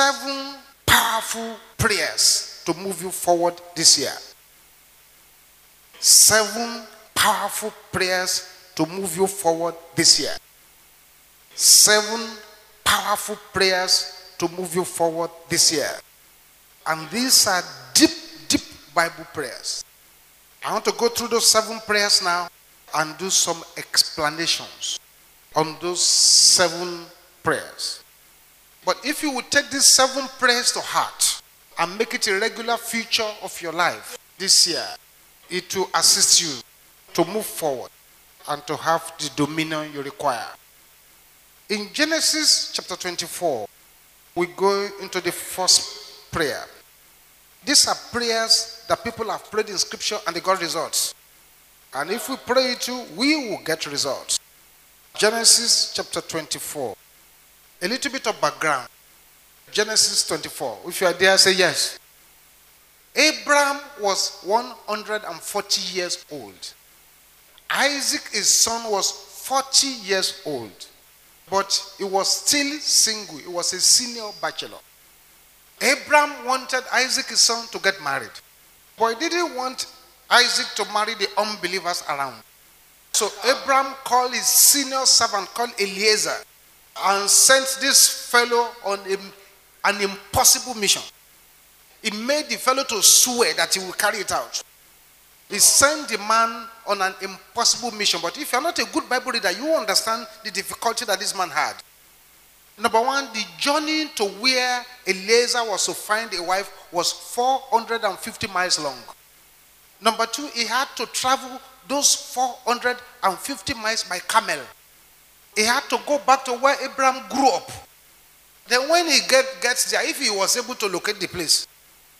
seven powerful prayers to move you forward this year. Seven powerful prayers to move you forward this year. Seven powerful prayers to move you forward this year. And these are deep, deep Bible prayers. I want to go through those seven prayers now and do some explanations on those seven prayers. But if you would take these seven prayers to heart and make it a regular feature of your life this year, it will assist you to move forward and to have the dominion you require. In Genesis chapter 24, we go into the first prayer. These are prayers that people have prayed in scripture and they got results. And if we pray it we will get results. Genesis chapter 24. A little bit of background. Genesis 24. If you are there, say yes. Abraham was 140 years old. Isaac, his son, was 40 years old. But he was still single. He was a senior bachelor. Abraham wanted Isaac, his son, to get married. But he didn't want Isaac to marry the unbelievers around. So Abraham called his senior servant called Eliezer and sent this fellow on a, an impossible mission. He made the fellow to swear that he will carry it out. He sent the man on an impossible mission. But if you're not a good Bible reader, you understand the difficulty that this man had. Number one, the journey to where Eliezer was to find a wife was 450 miles long. Number two, he had to travel those 450 miles by camel. He had to go back to where Abraham grew up. Then, when he get, gets there, if he was able to locate the place,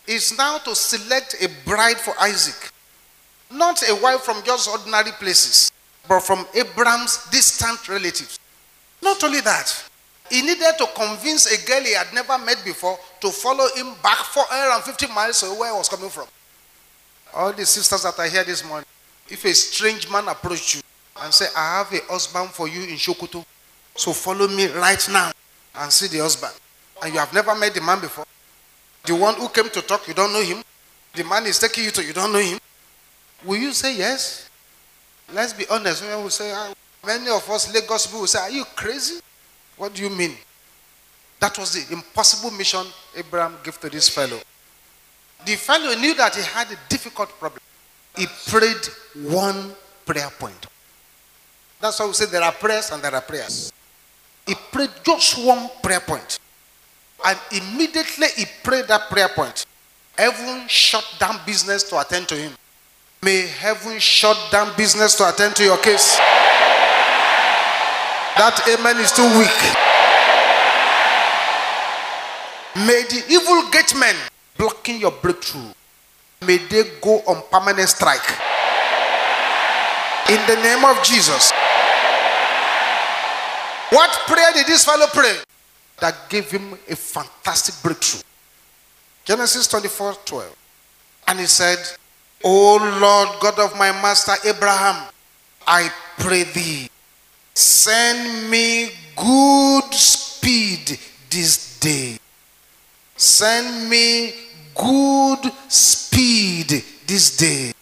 is now to select a bride for Isaac. Not a wife from just ordinary places, but from Abraham's distant relatives. Not only that, he needed to convince a girl he had never met before to follow him back 450 miles away where he was coming from. All the sisters that are here this morning, if a strange man approach you and say, I have a husband for you in Sokoto, so follow me right now and see the husband. And you have never met the man before. The one who came to talk, you don't know him. The man is taking you to, you don't know him. Will you say yes? Let's be honest. When we say, ah, many of us Lagos people will say, Are you crazy? What do you mean? That was the impossible mission Abraham gave to this fellow. The fellow knew that he had a difficult problem. He prayed one prayer point. That's why we say there are prayers and there are prayers. He prayed just one prayer point. And immediately he prayed that prayer point. Heaven shut down business to attend to him. May heaven shut down business to attend to your case. That amen is too weak. May the evil gate men blocking your breakthrough, may they go on permanent strike. In the name of Jesus. What prayer did this fellow pray? That gave him a fantastic breakthrough. Genesis 24 12. And he said, O Lord God of my master Abraham, I pray thee, send me good speed this day. Send me good speed this day.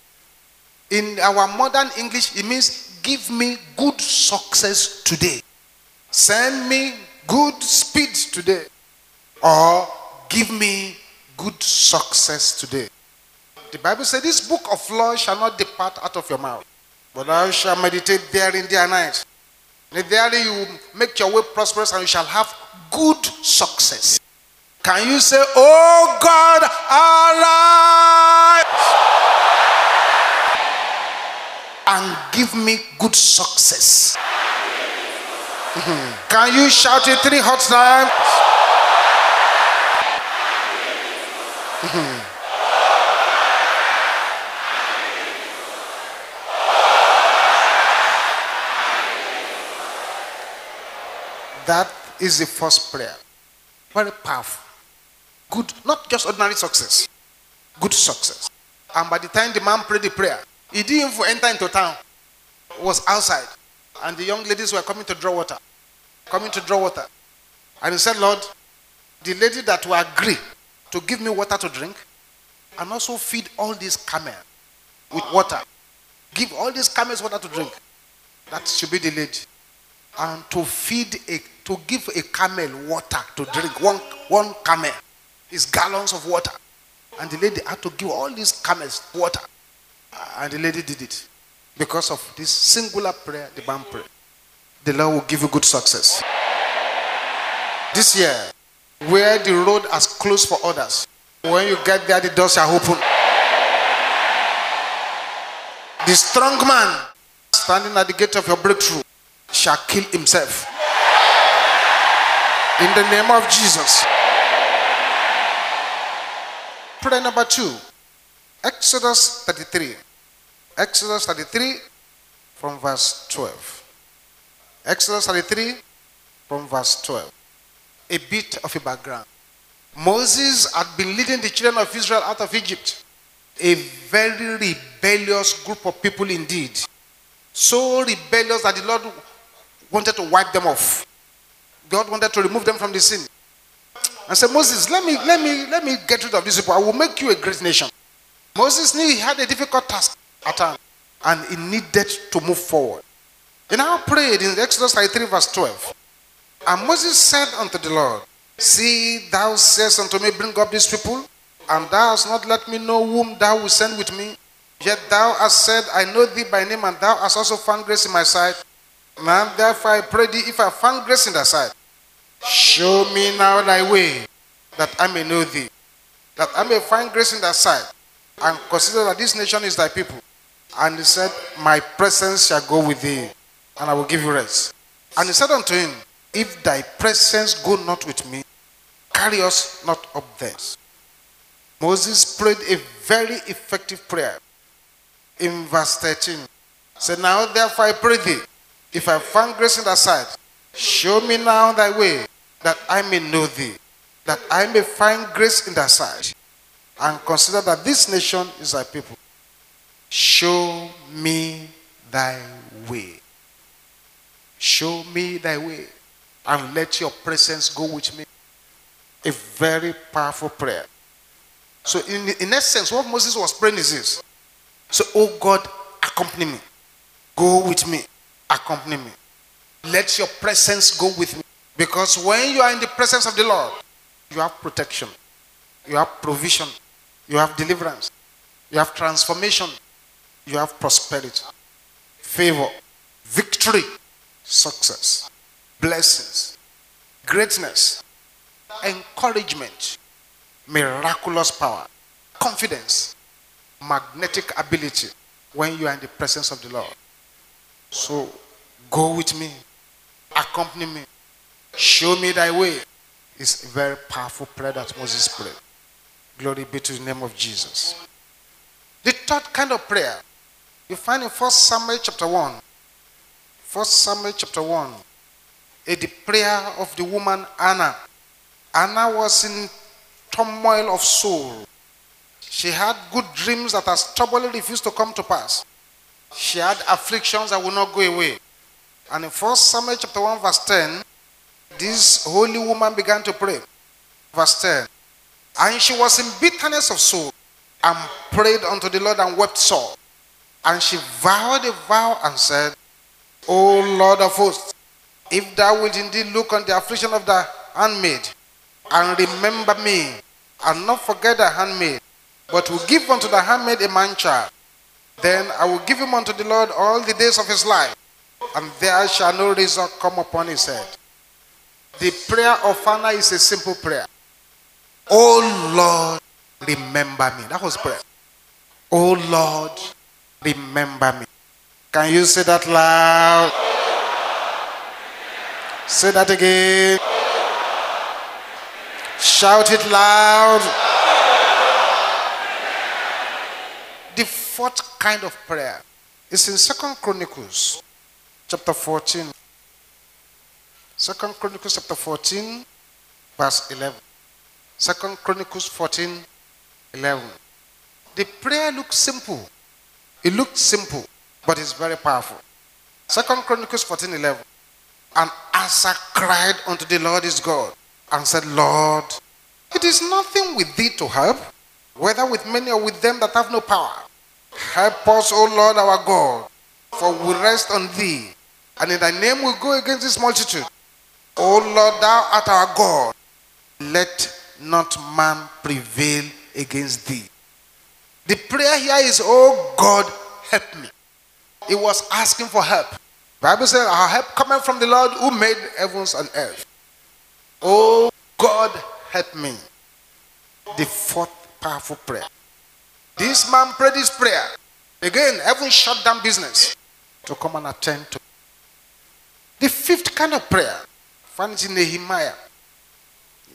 In our modern English, it means give me good success today. Send me good speed today. Or give me good success today. The Bible says, This book of law shall not depart out of your mouth, but thou shalt meditate therein day and night. And therein you make your way prosperous and you shall have good success. Can you say, Oh God, arise and give me good success? Can you shout it three hot times? That is the first prayer. Very powerful. Good, not just ordinary success. Good success. And by the time the man prayed the prayer, he didn't even enter into town. Was outside. And the young ladies were coming to draw water. Coming to draw water. And he said, Lord, the lady that will agree to give me water to drink and also feed all these camels with water. Give all these camels water to drink. That should be the lady. And to feed a to give a camel water to drink, one one camel is gallons of water. And the lady had to give all these camels water. And the lady did it. Because of this singular prayer, the man prayer, The Lord will give you good success. This year, where the road has closed for others, when you get there, the doors are open. The strong man standing at the gate of your breakthrough shall kill himself. In the name of Jesus. Prayer number two Exodus 33. Exodus 33 from verse 12. Exodus 33 from verse 12. A bit of a background. Moses had been leading the children of Israel out of Egypt. A very rebellious group of people indeed. So rebellious that the Lord wanted to wipe them off. God wanted to remove them from the scene. And said, Moses, let me, let me, let me get rid of these people. I will make you a great nation. Moses knew he had a difficult task and he needed to move forward. He now prayed in Exodus 33, verse 12. And Moses said unto the Lord, See, thou sayest unto me, Bring up these people, and thou hast not let me know whom thou wilt send with me. Yet thou hast said, I know thee by name, and thou hast also found grace in my sight. Now therefore I pray thee, if I find grace in thy sight, show me now thy way, that I may know thee, that I may find grace in thy sight, and consider that this nation is thy people. And he said, My presence shall go with thee, and I will give you rest. And he said unto him, If thy presence go not with me, carry us not up thence. Moses prayed a very effective prayer. In verse 13, said, Now therefore I pray thee, if I find grace in thy sight, show me now thy way, that I may know thee, that I may find grace in thy sight, and consider that this nation is thy people. Show me thy way. Show me thy way, and let your presence go with me. A very powerful prayer. So, in, in essence, what Moses was praying is this. So, oh God, accompany me. Go with me. Accompany me. Let your presence go with me. Because when you are in the presence of the Lord, you have protection, you have provision, you have deliverance, you have transformation, you have prosperity, favor, victory, success, blessings, greatness, encouragement, miraculous power, confidence, magnetic ability when you are in the presence of the Lord. So go with me, accompany me, show me thy way. It's a very powerful prayer that Moses prayed. Glory be to the name of Jesus. The third kind of prayer you find in 1 Samuel chapter 1. 1 Samuel chapter 1. A, prayer of the woman Anna. Anna was in turmoil of soul. She had good dreams that has stubbornly refused to come to pass. She had afflictions that will not go away. And in 1 Samuel chapter 1, verse 10, this holy woman began to pray. Verse 10. And she was in bitterness of soul and prayed unto the Lord and wept sore. And she vowed a vow and said, O Lord of hosts, if thou wilt indeed look on the affliction of thy handmaid, and remember me, and not forget thy handmaid, but will give unto thy handmaid a man child, then I will give him unto the Lord all the days of his life, and there shall no razor come upon his head. The prayer of Anna is a simple prayer. Oh Lord, remember me. That was prayer. Oh Lord, remember me. Can you say that loud? Say that again. Shout it loud. The fourth kind of prayer is in Second Chronicles chapter 14. Second Chronicles chapter 14, verse 11. Second Chronicles 14, 11. The prayer looks simple. It looks simple, but it's very powerful. Second Chronicles 14, 11. And Asa cried unto the Lord his God and said, Lord, it is nothing with thee to help, whether with many or with them that have no power. Help us, O Lord our God, for we rest on thee, and in thy name we go against this multitude. O Lord, thou art our God. Let not man prevail against thee. The prayer here is, Oh God, help me. He was asking for help. Bible says, Our help coming from the Lord who made heavens and earth. Oh God, help me. The fourth powerful prayer. This man prayed this prayer. Again, heaven shut down business to come and attend to. The fifth kind of prayer, find it in Nehemiah.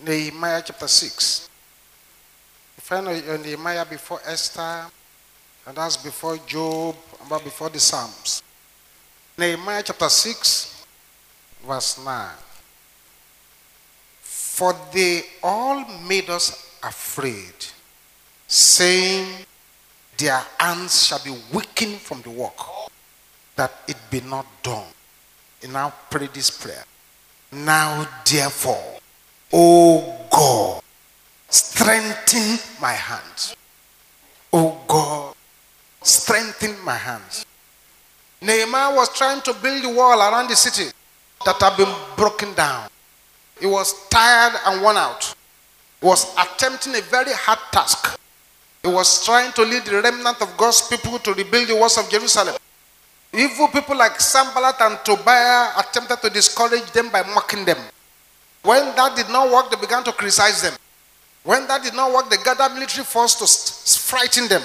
Nehemiah chapter 6. You find in Nehemiah before Esther, and that's before Job, and before the Psalms. Nehemiah chapter 6, verse 9. For they all made us afraid, saying, Their hands shall be weakened from the work, that it be not done. And now pray this prayer. Now, therefore, O God, strengthen my hands. O God, strengthen my hands. Nehemiah was trying to build the wall around the city that had been broken down. He was tired and worn out. He was attempting a very hard task. He was trying to lead the remnant of God's people to rebuild the walls of Jerusalem. Evil people like Sanballat and Tobiah attempted to discourage them by mocking them. When that did not work, they began to criticize them. When that did not work, they gathered military force to frighten them.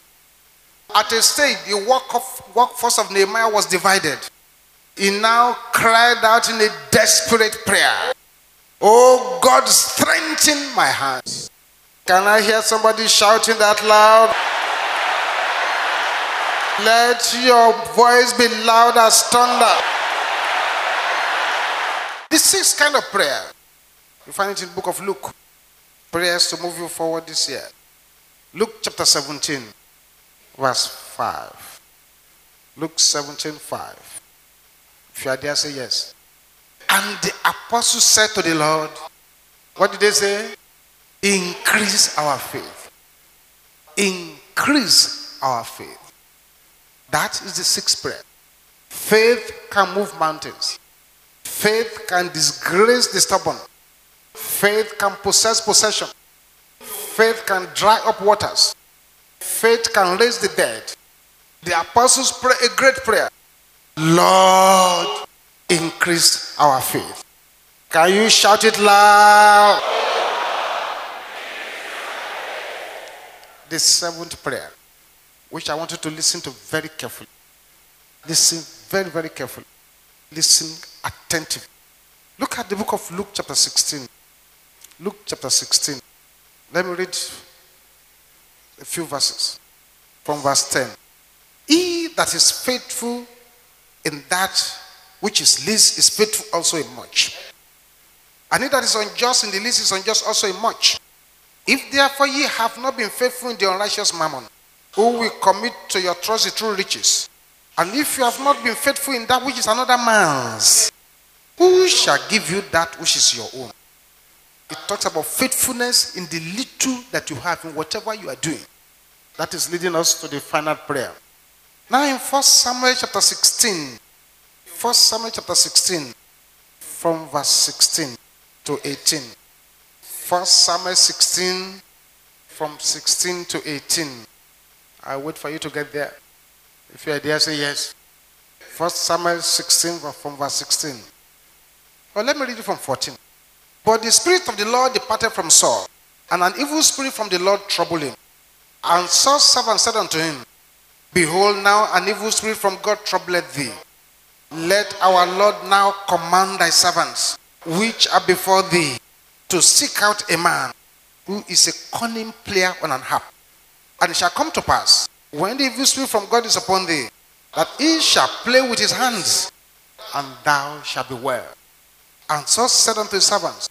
At a stage, the work of, workforce of Nehemiah was divided. He now cried out in a desperate prayer, Oh God, strengthen my hands. Can I hear somebody shouting that loud? Let your voice be loud as thunder. The sixth kind of prayer, you find it in the book of Luke. Prayers to move you forward this year. Luke chapter 17, verse 5. Luke 17, 5. If you are there, say yes. And the apostles said to the Lord, What did they say? Increase our faith. Increase our faith. That is the sixth prayer. Faith can move mountains. Faith can disgrace the stubborn. Faith can possess possession. Faith can dry up waters. Faith can raise the dead. The apostles pray a great prayer. Lord, increase our faith. Can you shout it loud? The seventh prayer, which I want you to listen to very carefully. Listen very, very carefully. Listen attentively. Look at the book of Luke, chapter 16. Luke, chapter 16. Let me read a few verses from verse 10. He that is faithful in that which is least is faithful also in much. And he that is unjust in the least is unjust also in much. If therefore ye have not been faithful in the unrighteous mammon, who will commit to your trust the true riches? And if you have not been faithful in that which is another man's, who shall give you that which is your own? It talks about faithfulness in the little that you have in whatever you are doing. That is leading us to the final prayer. Now in 1 Samuel chapter 16, 1 Samuel chapter 16, from verse 16 to 18. 1 Samuel 16, from 16 to 18. I'll wait for you to get there. If you are there, say yes. 1 Samuel 16, from verse 16. Well, let me read it from 14. But the Spirit of the Lord departed from Saul, and an evil spirit from the Lord troubled him. And Saul's servant said unto him, Behold, now an evil spirit from God troubleth thee. Let our Lord now command thy servants, which are before thee, to seek out a man who is a cunning player on an harp. And it shall come to pass, when the evil spirit from God is upon thee, that he shall play with his hands, and thou shalt be well. And Saul said unto his servants,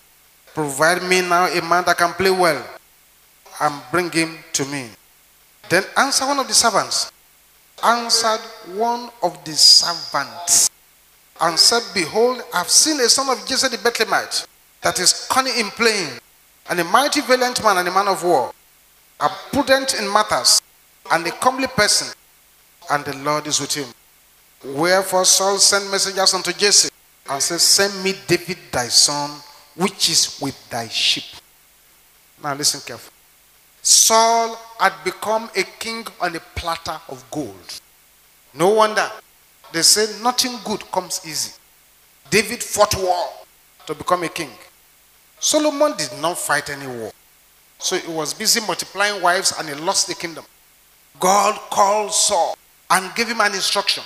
Provide me now a man that can play well, and bring him to me. Then answered one of the servants, answered one of the servants, and said, Behold, I have seen a son of Jesse the Bethlehemite, that is cunning in playing, and a mighty valiant man and a man of war, a prudent in matters, and a comely person, and the Lord is with him. Wherefore Saul sent messengers unto Jesse and said, Send me David thy son, which is with thy sheep. Now listen carefully. Saul had become a king on a platter of gold. No wonder. They say nothing good comes easy. David fought war to become a king. Solomon did not fight any war. So he was busy multiplying wives and he lost the kingdom. God called Saul and gave him an instruction.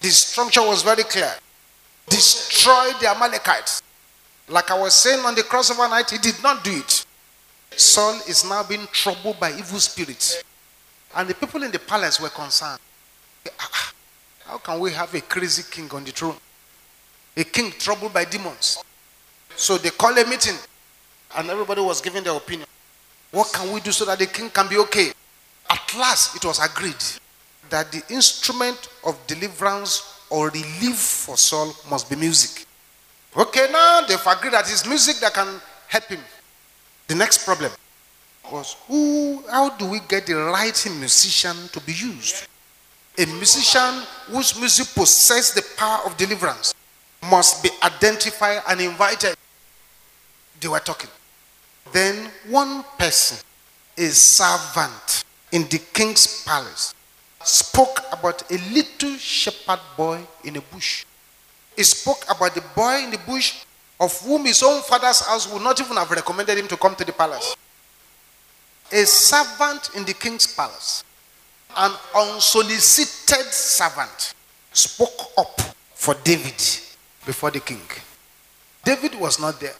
The instruction was very clear destroy the Amalekites. Like I was saying on the crossover night, he did not do it. Saul is now being troubled by evil spirits. And the people in the palace were concerned. Ah, how can we have a crazy king on the throne? A king troubled by demons. So they called a meeting, and everybody was giving their opinion. What can we do so that the king can be okay? At last, it was agreed that the instrument of deliverance or relief for Saul must be music. Okay, now they've agreed that it's music that can help him. The next problem was who how do we get the right musician to be used? A musician whose music possesses the power of deliverance must be identified and invited. They were talking. Then one person, a servant in the king's palace, spoke about a little shepherd boy in a bush. He spoke about the boy in the bush of whom his own father's house would not even have recommended him to come to the palace. A servant in the king's palace, an unsolicited servant, spoke up for David before the king. David was not there.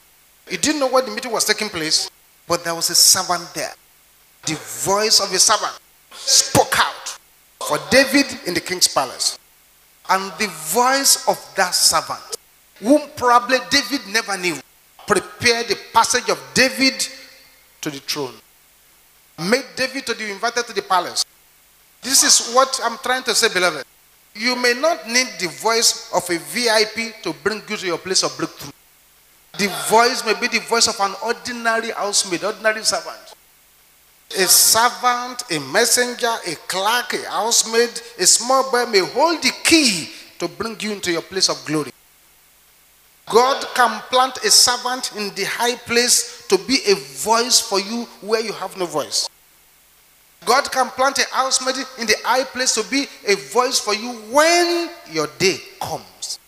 He didn't know what the meeting was taking place, but there was a servant there. The voice of a servant spoke out for David in the king's palace. And the voice of that servant, whom probably David never knew, prepared the passage of David to the throne. Made David to be invited to the palace. This is what I'm trying to say, beloved. You may not need the voice of a VIP to bring you to your place of breakthrough. The voice may be the voice of an ordinary housemaid, ordinary servant. A servant, a messenger, a clerk, a housemaid, a small boy may hold the key to bring you into your place of glory. God can plant a servant in the high place to be a voice for you where you have no voice. God can plant a housemaid in the high place to be a voice for you when your day comes.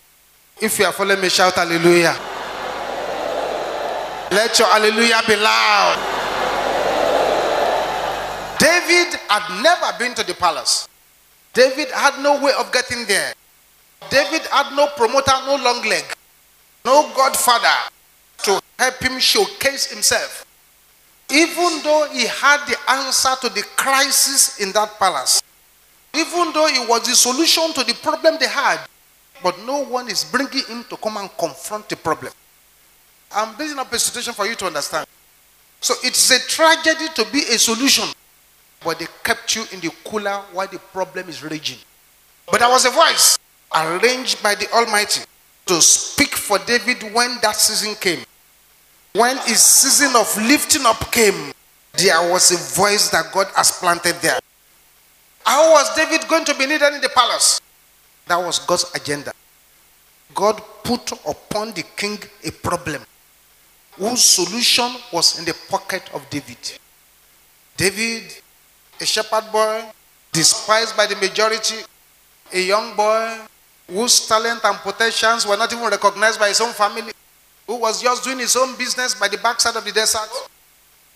If you are following me, shout hallelujah. Let your hallelujah be loud. David had never been to the palace. David had no way of getting there. David had no promoter, no long leg, no godfather to help him showcase himself. Even though he had the answer to the crisis in that palace, even though it was the solution to the problem they had, but no one is bringing him to come and confront the problem. I'm building up a situation for you to understand. So it's a tragedy to be a solution, but they kept you in the cooler while the problem is raging. But there was a voice arranged by the Almighty to speak for David when that season came. When his season of lifting up came, there was a voice that God has planted there. How was David going to be needed in the palace? That was God's agenda. God put upon the king a problem whose solution was in the pocket of David. David, a shepherd boy, despised by the majority, a young boy whose talent and potentials were not even recognized by his own family, who was just doing his own business by the backside of the desert.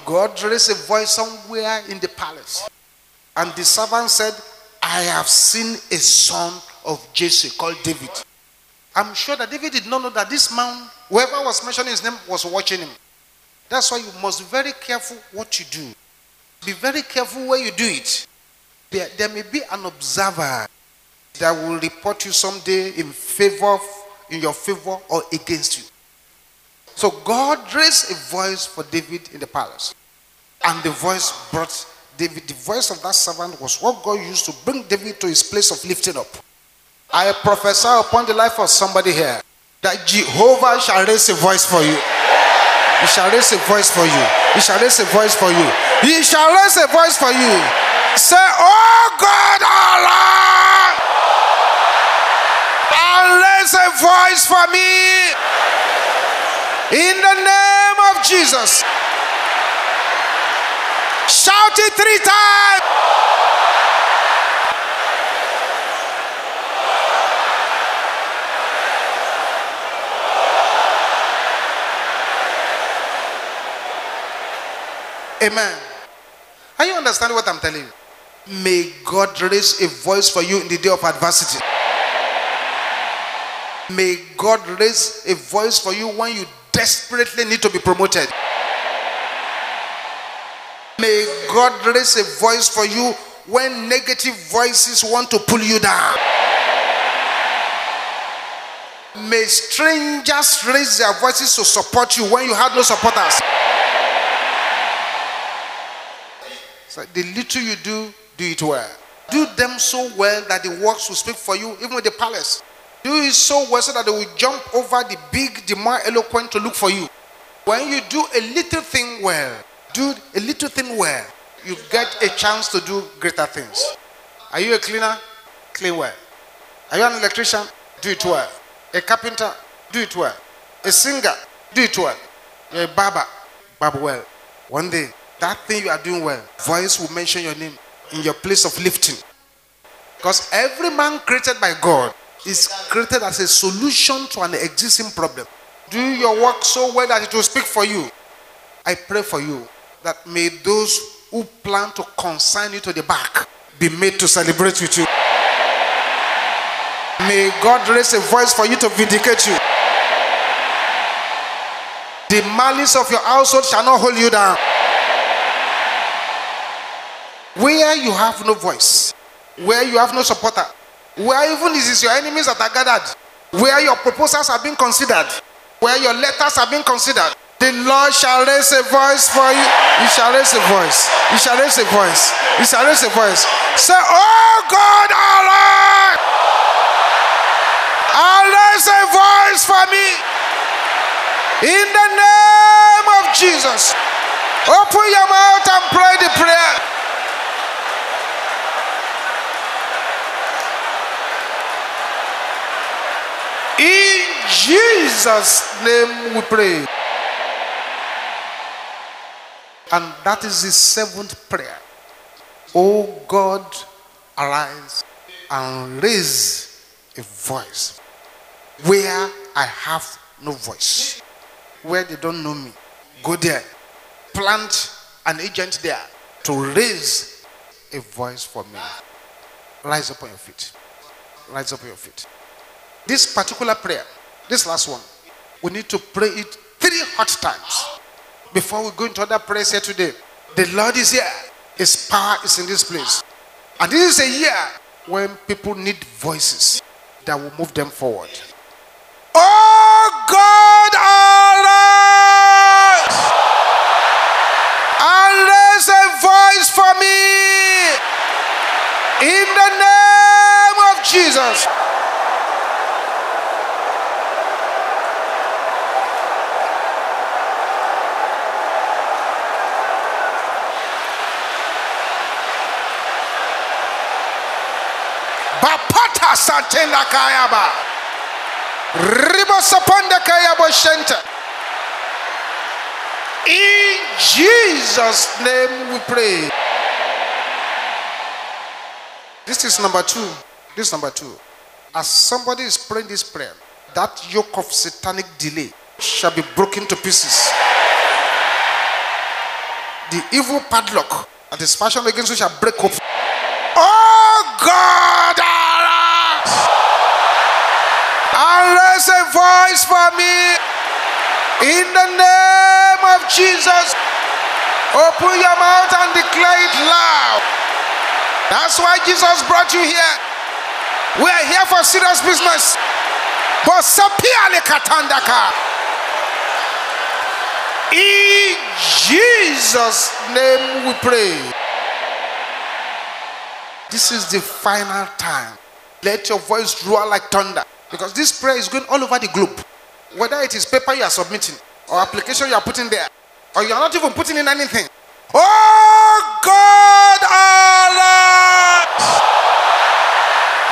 God raised a voice somewhere in the palace. And the servant said, I have seen a son of Jesse called David. I'm sure that David did not know that this man, whoever was mentioning his name, was watching him. That's why you must be very careful what you do. Be very careful where you do it. There, there may be an observer that will report you someday in favor, in your favor, or against you. So God raised a voice for David in the palace. And the voice brought David, the voice of that servant was what God used to bring David to his place of lifting up. I prophesy upon the life of somebody here that Jehovah shall raise a voice for you. He shall raise a voice for you. He shall raise a voice for you. He shall raise a voice for you. Say, Oh God, Allah, and raise a voice for me in the name of Jesus. Shout it three times. Amen. Are you understanding what I'm telling you? May God raise a voice for you in the day of adversity. May God raise a voice for you when you desperately need to be promoted. May God raise a voice for you when negative voices want to pull you down. May strangers raise their voices to support you when you have no supporters. So the little you do, do it well. Do them so well that the works will speak for you, even with the palace. Do it so well so that they will jump over the big, the more eloquent to look for you. When you do a little thing well, do a little thing well, you get a chance to do greater things. Are you a cleaner? Clean well. Are you an electrician? Do it well. A carpenter? Do it well. A singer? Do it well. You're a barber? Barber well. One day, that thing you are doing well, voice will mention your name in your place of lifting. Because every man created by God is created as a solution to an existing problem. Do your work so well that it will speak for you. I pray for you that may those who plan to consign you to the back be made to celebrate with you. May God raise a voice for you to vindicate you. The malice of your household shall not hold you down. Where you have no voice, where you have no supporter, where even it is your enemies that are gathered, where your proposals are being considered, where your letters are being considered, the Lord shall raise a voice for you. He shall raise a voice. He shall raise a voice. He shall raise a voice. Say, Oh God, Allah, I'll raise a voice for me. In the name of Jesus. Open your mouth and pray the prayer. In Jesus' name we pray. And that is the seventh prayer. Oh God, arise and raise a voice where I have no voice, where they don't know me. Go there, plant an agent there to raise a voice for me. Rise up on your feet. Rise up on your feet. This particular prayer, this last one, we need to pray it three hot times before we go into other prayers here today. The Lord is here, His power is in this place. And this is a year when people need voices that will move them forward. Oh God, arise and raise a voice for me in the name of Jesus. Santela Kayaba. Ribosaponda Kayabo Shenta. In Jesus' name we pray. This is number two. This is number two. As somebody is praying this prayer, that yoke of satanic delay shall be broken to pieces. The evil padlock and the fashioned against you shall break open. Oh God, arise and raise a voice for me in the name of Jesus. Open your mouth and declare it loud. That's why Jesus brought you here. We are here for serious business. In Jesus' name we pray. This is the final time. Let your voice roar like thunder. Because this prayer is going all over the globe. Whether it is paper you are submitting, or application you are putting there, or you are not even putting in anything. Oh God, arise!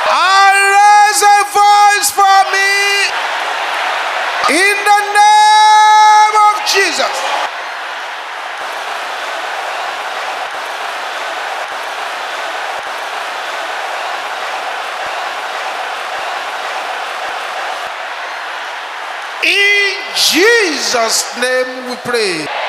Arise a voice for me in the name of Jesus. In Jesus' name we pray.